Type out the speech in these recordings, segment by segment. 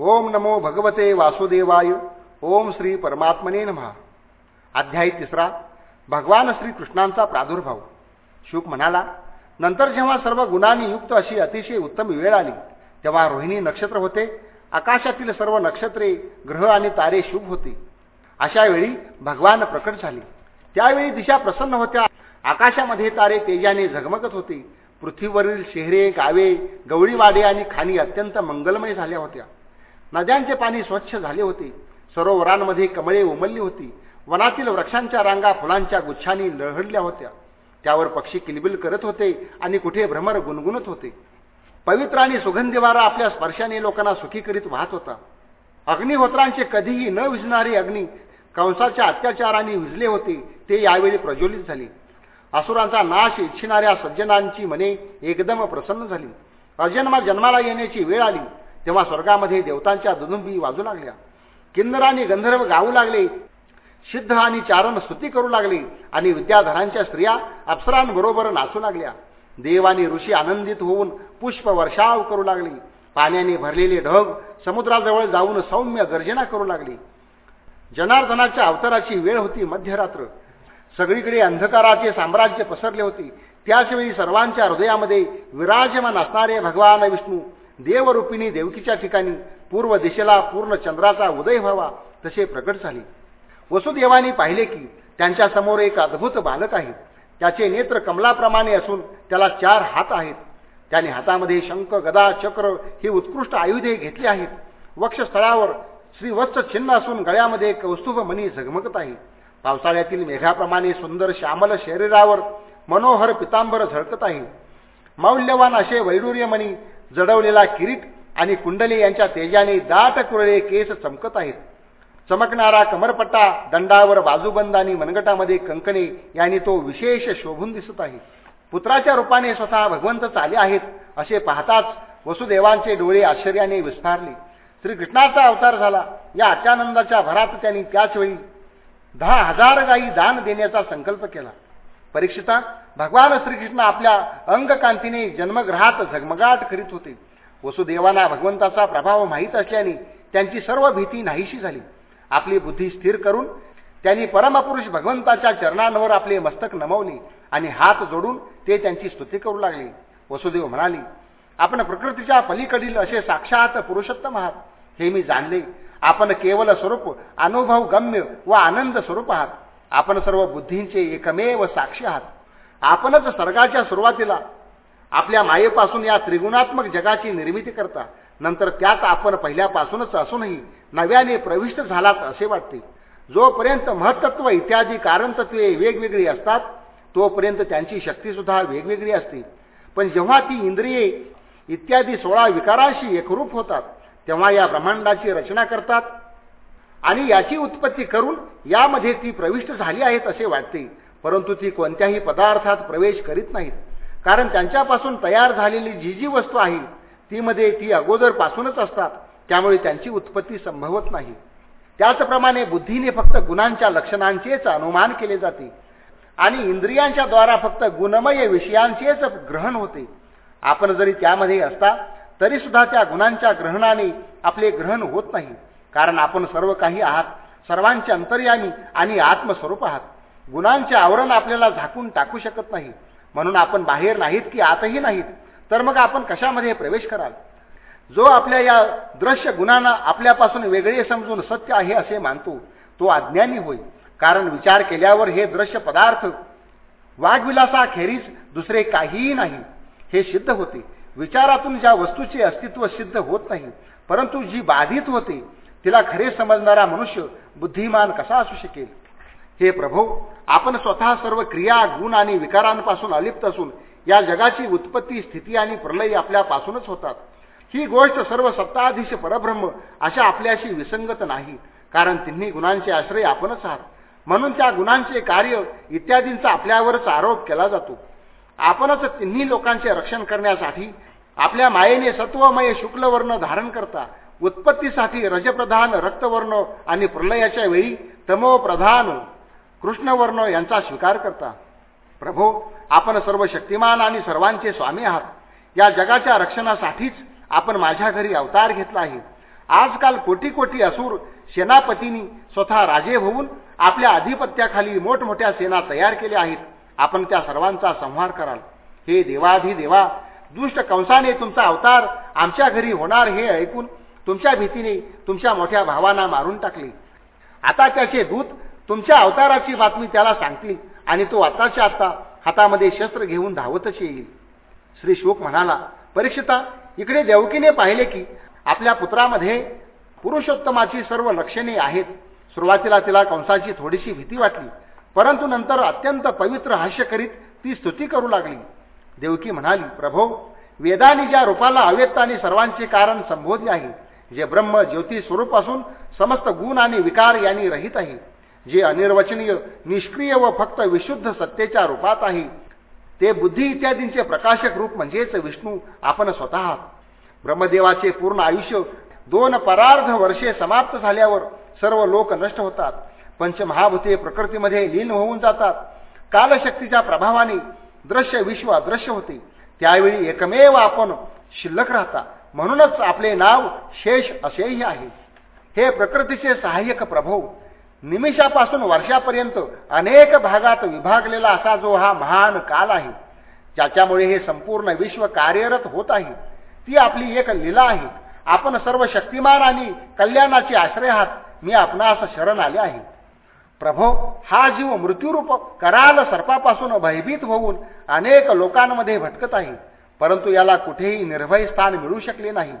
ओम नमो भगवते वासुदेवाय. ओम श्री परमात्मने नमः. अध्याय तिसरा. भगवान श्री कृष्णांचा प्रादुर्भाव. शुक म्हणाला नंतर जेव्हा सर्व गुणांनी युक्त अशी अतिशय उत्तम वेळ आली तेव्हा रोहिणी नक्षत्र होते. आकाशातील सर्व नक्षत्रे ग्रह आणि तारे शुभ होते. अशा वेळी भगवान प्रकट झाले. त्यावेळी दिशा प्रसन्न होत्या. आकाशामध्ये तारे तेजाने झगमगत होते. पृथ्वीवरील शहरे गावे गवळीवाडे आणि खाणी अत्यंत मंगलमय झाल्या होत्या. नद्यांचे पाणी स्वच्छ झाले होते. सरोवरांमध्ये कमळे उमलली होती. वनातील वृक्षांच्या रांगा फुलांच्या गुच्छांनी लहडल्या होत्या. त्यावर पक्षी किलबिल करत होते आणि कुठे भ्रमर गुणगुणत होते. पवित्र आणि सुगंधी वारा आपल्या स्पर्शाने लोकांना सुखी करीत वाहत होता. अग्निहोत्रांचे कधीही न विजणारे अग्नी कंसाच्या अत्याचाराने विजले होते ते यावेळी प्रज्वलित झाले. असुरांचा नाश इच्छिणाऱ्या सज्जनांची मने एकदम प्रसन्न झाली. अजन्मा जन्माला येण्याची वेळ आली. तेव्हा स्वर्गामध्ये देवतांच्या दुदुंबी वाजू लागल्या. किन्नरांनी गंधर्व गाऊ लागले. सिद्ध आणि चारण स्तुती करू लागले आणि विद्याधरांच्या स्त्रिया अप्सरांबरोबर नाचू लागल्या. देव आणि ऋषी आनंदित होऊन पुष्प वर्षाव करू लागली. पाण्याने भरलेले ढग समुद्राजवळ जाऊन सौम्य गर्जना करू लागले. जनार्दनाच्या अवताराची वेळ होती मध्यरात्र. सगळीकडे अंधकाराचे साम्राज्य पसरले होते. त्याचवेळी सर्वांच्या हृदयामध्ये विराजमान असणारे भगवान विष्णू देवरूपिणी देवकीच्या ठिकाणी पूर्व दिशेला पूर्ण चंद्राचा उदय व्हावा तसे प्रकट झाले. वसुदेवानी पाहिले की त्यांच्यासमोर एक अद्भुत बालक आहे. त्याचे नेत्र कमलाप्रमाणे असून त्याला चार हात आहेत. त्याने हातामध्ये शंख गदा चक्र ही उत्कृष्ट आयुधे घेतली आहेत. वक्षस्थळावर श्रीवत्स चिन्ह असून गळ्यामध्ये कौस्तुभ मणी झगमगत आहे. पावसाळ्यातील मेघाप्रमाणे सुंदर श्यामल शरीरावर मनोहर पितांबर झळकत आहे. मौल्यवान असे वैडूर्यमणी जडवलेला किरीट आणि कुंडली यांच्या तेजाने दाट कुरळे केस चमकत आहेत. चमकणारा कमरपट्टा दंडावर बाजूबंद आणि मनगटामध्ये कंकणे यांनी तो विशेष शोभून दिसत आहे. पुत्राच्या रूपाने स्वतः भगवंत चाले आहेत असे पाहताच वसुदेवांचे डोळे आश्चर्याने विस्फारले श्रीकृष्णाचा अवतार झाला. या अत्यानंदाच्या भरात त्यांनी त्याचवेळी दहा हजार गायी दान देण्याचा संकल्प केला. परीक्षिता भगवान श्रीकृष्ण आपल्या अंगकांतीने जन्मग्रहात झगमगाट करीत होते. वसुदेवांना भगवंताचा प्रभाव माहीत असल्याने त्यांची सर्व भीती नाहीशी झाली. आपली बुद्धी स्थिर करून त्यांनी परमपुरुष भगवंताच्या चरणांवर आपले मस्तक नमवले आणि हात जोडून ते त्यांची स्तुती करू लागले. वसुदेव म्हणाले आपण प्रकृतीच्या पलीकडील असे साक्षात पुरुषोत्तम आहात. हे मी जाणले. आपण केवल स्वरूप अनुभव गम्य व आनंद स्वरूप आहात. आपण सर्व बुद्धींचे एकमेव साक्षी आहात. आपणच सर्गाच्या सुरुवातीला आपल्या मायेपासून या त्रिगुणात्मक जगाची निर्मिती करता. नंतर त्यात आपण पहिल्यापासूनच असूनही नव्याने प्रविष्ट झालात असे वाटते. जोपर्यंत महत्त्व इत्यादी कारणतत्वे वेगवेगळी असतात तोपर्यंत त्यांची शक्तीसुद्धा वेगवेगळी असते. पण जेव्हा ती इंद्रिये इत्यादी सोळा विकारांशी एकरूप होतात तेव्हा या ब्रह्मांडाची रचना करतात आणि याची उत्पत्ती करून यामध्ये ती प्रविष्ट झाली आहेत असे वाटते. परंतु ती कोणत्याही पदार्थात प्रवेश करीत नाहीत. कारण त्यांच्यापासून तयार झालेली जी जी वस्तू आहे ती मध्ये ती अगोदरपासूनच असतात. त्यामुळे त्यांची उत्पत्ती संभवत नाही. त्याचप्रमाणे बुद्धीने फक्त गुणांच्या लक्षणांचेच अनुमान केले जाते. आणि इंद्रियांच्या द्वारा फक्त गुणमय विषयांचेच ग्रहण होते. आपण जरी त्यामध्ये असता तरी सुद्धा त्या गुणांच्या ग्रहणाने आपले ग्रहण होत नाही. कारण आपण सर्व काही आहात. सर्वांचे अंतर्यामी आणि आत्मस्वरूप आहात. गुणांचे आवरण आपल्याला झाकून टाकू शकत नाही. म्हणून आपण बाहेर नाहीत की आतही नाहीत तर मग आपण कशामध्ये प्रवेश कराल? जो आपल्या या दृश्य गुणांना आपल्यापासून वेगळे समजून सत्य आहे असे मानतो तो अज्ञानी होईल कारण विचार केल्यावर हे दृश्य पदार्थ वाघविलासाखेरीज दुसरे काहीही नाही. हे सिद्ध होते. विचारातून ज्या वस्तूचे अस्तित्व सिद्ध होत नाही परंतु जी बाधित होते तिला खरे समजणारा मनुष्य बुद्धिमान कसा असू शकेल? हे प्रभो आपण स्वतः सर्व क्रिया गुण आणि विकारांपासून अलिप्त असून या जगाची उत्पत्ती स्थिती आणि प्रलय आपल्यापासूनच होतात. ही गोष्ट सर्व सत्ताधीश परब्रह्म अशा आपल्याशी विसंगत नाही कारण तिन्ही गुणांचे आश्रय आपणच आहात. म्हणून त्या गुणांचे कार्य इत्यादींचा आपल्यावरच आरोप केला जातो. आपणच तिन्ही लोकांचे रक्षण करण्यासाठी आपल्या मायेने सत्वमय शुक्लवर्ण धारण करता उत्पत्तीसाठी रजप्रधान रक्तवर्ण आणि प्रलयाच्या वेळी तमोप्रधान कृष्णवर्ण यांचा स्वीकार करता. प्रभो आपण सर्व शक्तिमान आणि सर्वांचे स्वामी आहात. या जगाच्या रक्षणासाठीच आपण माझ्या घरी अवतार घेतला आहे. आजकाल कोटी कोटी असूर सेनापतींनी स्वतः राजे होऊन आपल्या अधिपत्याखाली मोठमोठ्या सेना तयार केल्या आहेत. आपण त्या सर्वांचा संहार कराल. हे देवाधी देवा दुष्ट कंसाने तुमचा अवतार आमच्या घरी होणार हे ऐकून तुमच्या भीतीने तुमच्या मोठ्या भावांना मारून टाकले. आता त्याचे दूत तुमच्या अवताराची बातमी त्याला सांगतील आणि तो आताच्या आता हातामध्ये शस्त्र घेऊन धावतच येईल. श्री शोक म्हणाला परीक्षिता इकडे देवकीने पाहिले की आपल्या पुत्रामध्ये पुरुषोत्तमाची सर्व लक्षणे आहेत. सुरुवातीला तिला कंसाची थोडीशी भीती वाटली परंतु नंतर अत्यंत पवित्र हास्य करीत ती स्तुती करू लागली. देवकी म्हणाली प्रभो वेदानी ज्या रूपाला अव्यक्ताने सर्वांचे कारण संबोधले आहे जे ब्रह्म ज्योती स्वरूप असून समस्त गुण आणि विकार यांनी रहित आहे जे अनिर्वचनीय निष्क्रिय व फक्त विशुद्ध सत्तेच्या रूपात आहे ते बुद्धी इत्यादींचे प्रकाशक रूप म्हणजेच विष्णू आपण स्वतः ब्रह्मदेवाचे पूर्ण आयुष्य दोन परार्ध वर्षे समाप्त झाल्यावर सर्व लोक नष्ट होतात. पंचमहाभूते प्रकृतीमध्ये लीन होऊन जातात. कालशक्तीच्या प्रभावाने दृश्य विश्व अदृश्य होते. त्यावेळी एकमेव आपण शिल्लक राहता. म्हणूनच आपले नाव शेष असेही आहे. हे प्रकृतीचे सहाय्यक प्रभो. निमिषापासून वर्षापर्यंत अनेक भागात विभागलेला असा जो हा महान काल आहे ज्याच्यामुळे हे संपूर्ण विश्व कार्यरत होत आहे ती आपली एक लीला आहे. आपण सर्व शक्तिमान आणि कल्याणाचे आश्रय आहात. मी आपणास शरण आले आहे. प्रभो हा जीव मृत्यूरूप कराल सर्पापासून भयभीत होऊन अनेक लोकांमध्ये भटकत आहे. परंतु याला कुठेही निर्भय स्थान मिळू शकले नाही.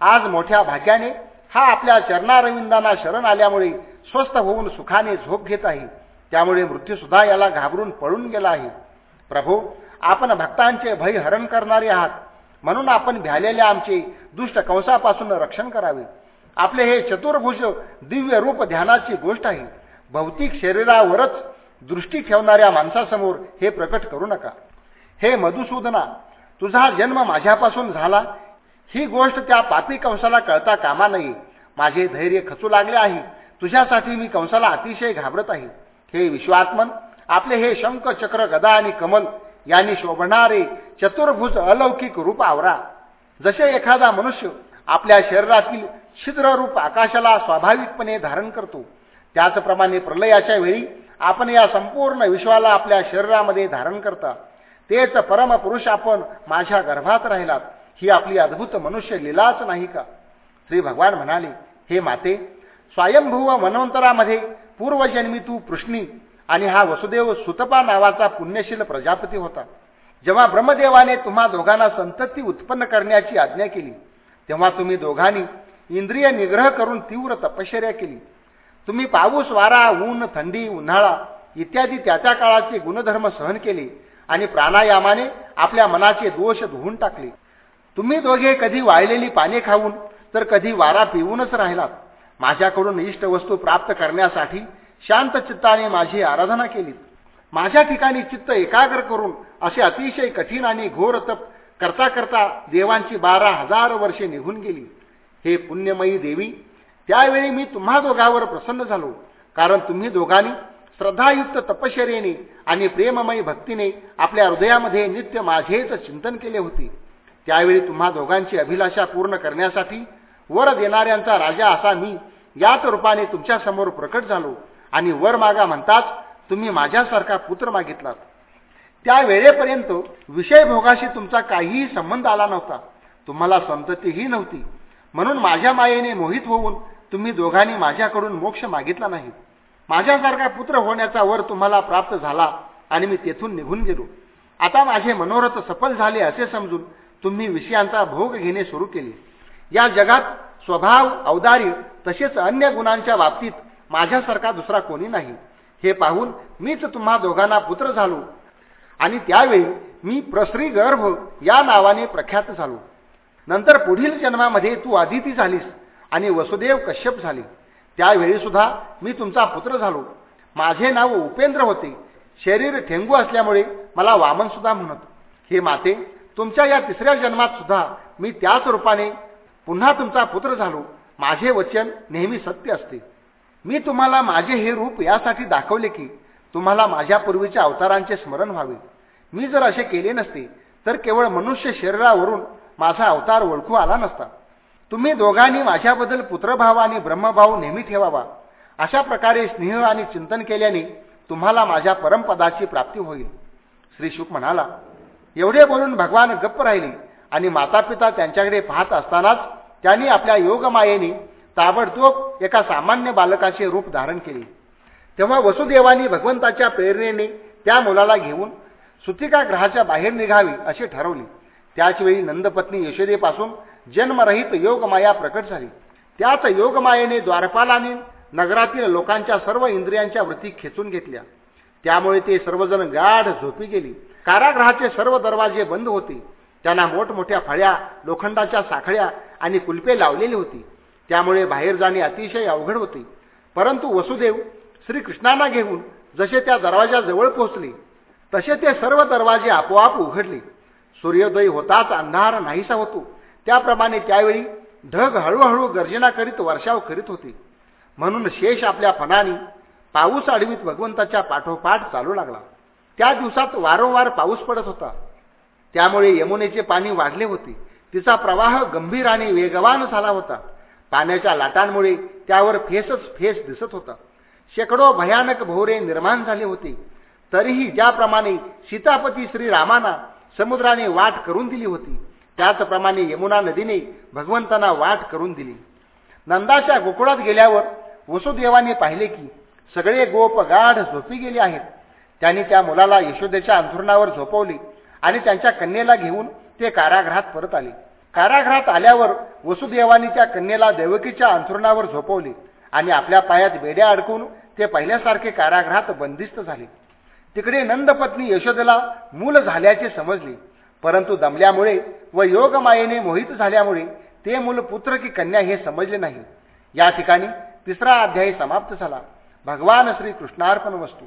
आज मोठ्या भाग्याने हा आपल्या चरणारविंदांना शरण आल्यामुळे स्वस्थ होऊन सुखाने झोप घेत आहे. त्यामुळे मृत्यूसुद्धा याला घाबरून पळून गेला आहे. प्रभू आपण भक्तांचे भय हरण करणारे आहात. म्हणून आपण भ्यालेल्या आमचे दुष्ट कंसापासून रक्षण करावे. आपले हे चतुर्भुज दिव्य रूप ध्यानाची गोष्ट आहे. भौतिक शरीरावरच दृष्टी ठेवणाऱ्या माणसासमोर हे प्रकट करू नका. हे मधुसूदना तुझा जन्म माझ्यापासून झाला? ही गोष्ट त्या पापी कंसाला कळता कामा नये. माझे धैर्य खचू लागले आहे. तुझ्यासाठी मी कंसाला अतिशय घाबरत आहे. हे विश्वात्मन आपले हे शंख चक्र गदा आणि कमल यांनी शोभणारे चतुर्भुज अलौकिक रूप आवरा. जसे एखादा मनुष्य आपल्या शरीरातील छिद्ररूप आकाशाला स्वाभाविकपणे धारण करतो त्याचप्रमाणे प्रलयाच्या वेळी आपण या संपूर्ण विश्वाला आपल्या शरीरामध्ये धारण करता. तेच परमपुरुष आपण माझ्या गर्भात राहिलात. ही आपली अद्भुत मनुष्य लिलाच नाही का? श्री भगवान म्हणाले हे माते स्वयंभूव मनवंतरामध्ये पूर्वजन्मी तू पृष्णी आणि हा वसुदेव सुतपा नावाचा पुण्यशील प्रजापती होता. जेव्हा ब्रह्मदेवाने तुम्हा दोघांना संतती उत्पन्न करण्याची आज्ञा केली तेव्हा तुम्ही दोघांनी इंद्रिय निग्रह करून तीव्र तपश्चर्या केली. तुम्ही पाऊस वारा ऊन थंडी उन्हाळा इत्यादी त्या त्या काळाचे गुणधर्म सहन केले. आणि प्राणायामाने आपल्या मनाचे दोष धुवून टाकले. तुम्ही दोघे कधी वाळलेली पाने खाऊन तर कधी वारा पिऊनच राहिलात. माझ्याकडून इष्ट वस्तू प्राप्त करण्यासाठी शांत चित्ताने माझी आराधना केली माझ्या ठिकाणी चित्त एकाग्र करून असे अतिशय कठीण आणि घोर तप करता करता देवांची बारा हजार वर्षे निघून गेली. हे पुण्यमयी देवी त्यावेळी मी तुम्हा दोघांवर प्रसन्न झालो. कारण तुम्ही दोघांनी श्रद्धायुक्त तपश्चर्येने आणि प्रेममयी भक्तीने आपल्या हृदयामध्ये नित्य माझेच चिंतन केले होते. त्यावेळी तुम्हा दोघांची अभिलाषा पूर्ण करण्यासाठी वर देणाऱ्यांचा राजा असा मी याच रूपाने तुमच्यासमोर प्रकट झालो आणि वर मागा म्हणताच तुम्ही माझ्यासारखा पुत्र मागितलात. त्या वेळेपर्यंत विषयभोगाशी तुमचा काहीही संबंध आला नव्हता. तुम्हाला संततीही नव्हती. म्हणून माझ्या मायेने मोहित होऊन तुम्ही दोघांनी माझ्याकडून मोक्ष मागितला नाही. माझ्यासारखा पुत्र होण्याचा वर तुम्हाला प्राप्त झाला आणि मी तेथून निघून गेलो. आता माझे मनोरथ सफल झाले असे समजून तुम्ही विषयांचा भोग घेणे सुरू केले. या जगात स्वभाव औदार्य तसेच अन्य गुणांच्या बाबतीत माझ्यासारखा दुसरा कोणी नाही. हे पाहून मीच तुम्हा दोघांना पुत्र झालो आणि त्यावेळी मी प्रश्री गर्भ या नावाने प्रख्यात झालो. नंतर पुढील जन्मामध्ये तू आदिती झालीस आणि वसुदेव कश्यप झाले. त्यावेळीसुद्धा मी तुमचा पुत्र झालो. माझे नाव उपेंद्र होते. शरीर ठेंगू असल्यामुळे मला वामनसुद्धा म्हणत हे माते तुमच्या या तिसऱ्या जन्मात सुद्धा मी त्याच रूपाने पुन्हा तुमचा पुत्र झालो. माझे वचन नेहमी सत्य असते. मी तुम्हाला माझे हे रूप यासाठी दाखवले की तुम्हाला माझ्या पूर्वीच्या अवतारांचे स्मरण व्हावे. मी जर असे केले नसते तर केवळ मनुष्य शरीरावरून माझा अवतार ओळखू आला नसता. तुम्ही दोघांनी माझ्याबद्दल पुत्रभाव आणि ब्रह्मभाव नेहमी ठेवावा. अशा प्रकारे स्नेह आणि चिंतन केल्याने तुम्हाला माझ्या परमपदाची प्राप्ती होईल. श्री शुक म्हणाला एवढे बोलून भगवान गप्प राहिले आणि मातापिता त्यांच्याकडे पाहत असतानाच त्यांनी आपल्या योगमायेने ताबडतोब एका सामान्य बालकाचे रूप धारण केले. तेव्हा वसुदेवानी भगवंताच्या प्रेरणेने त्या मुलाला घेऊन सुतिका ग्रहाच्या बाहेर निघावी असे ठरवले. त्याचवेळी नंदपत्नी यशोदेपासून जन्मरहित योगमाया प्रकट झाली. त्याच योगमायेने द्वारपालाने नगरातील लोकांच्या सर्व इंद्रियांच्या वृत्ती खेचून घेतल्या. त्यामुळे ते सर्वजण गाढ झोपी गेली. कारागृहाचे सर्व दरवाजे बंद होते. त्यांना मोठमोठ्या फळ्या लोखंडाच्या साखळ्या आणि कुलपे लावलेली होती. त्यामुळे बाहेर जाणे अतिशय अवघड होते. परंतु वसुदेव श्रीकृष्णांना घेऊन जसे त्या दरवाजाजवळ पोहोचले तसे ते सर्व दरवाजे आपोआप उघडले. सूर्योदय होताच अंधार नाहीसा होतो. त्याप्रमाणे त्यावेळी ढग हळूहळू गर्जना करीत वर्षाव करीत होते. म्हणून शेष आपल्या फणाने पाऊस अडवीत भगवंताच्या पाठोपाठ चालू लागला. त्या दिवसात वारंवार पाऊस पडत होता. त्यामुळे यमुनेचे पाणी वाढले होते. तिचा प्रवाह गंभीर आणि वेगवान झाला होता. पाण्याच्या लाटांमुळे त्यावर फेसच फेस दिसत होता. शेकडो भयानक भोवरे निर्माण झाले होते. तरीही ज्याप्रमाणे सीतापती श्रीरामाना समुद्राने वाट करून दिली होती त्याचप्रमाणे यमुना नदीने भगवंतांना वाट करून दिली. नंदाच्या गोकुळात गेल्यावर वसुदेवाने पाहिले की सगळे गोप गाढ झोपी गेले आहेत. त्यांनी त्या मुलाला यशोदेच्या अंथरुणावर झोपवले आणि त्यांच्या कन्येला घेऊन ते कारागृहात परत आले. कारागृहात आल्यावर वसुदेवानी त्या कन्येला देवकीच्या अंथरुणावर झोपवले आणि आपल्या पायात बेड्या अडकून ते पहिल्यासारखे कारागृहात बंदिस्त झाले. तिकडे नंदपत्नी यशोदेला मूल झाल्याचे समजले. परंतु दमल्यामुळे व योगमायेने मोहित झाल्यामुळे ते मूल पुत्र की कन्या हे समजले नाही. या ठिकाणी तिसरा अध्याय समाप्त झाला. भगवान श्री कृष्णार्पण वस्तू.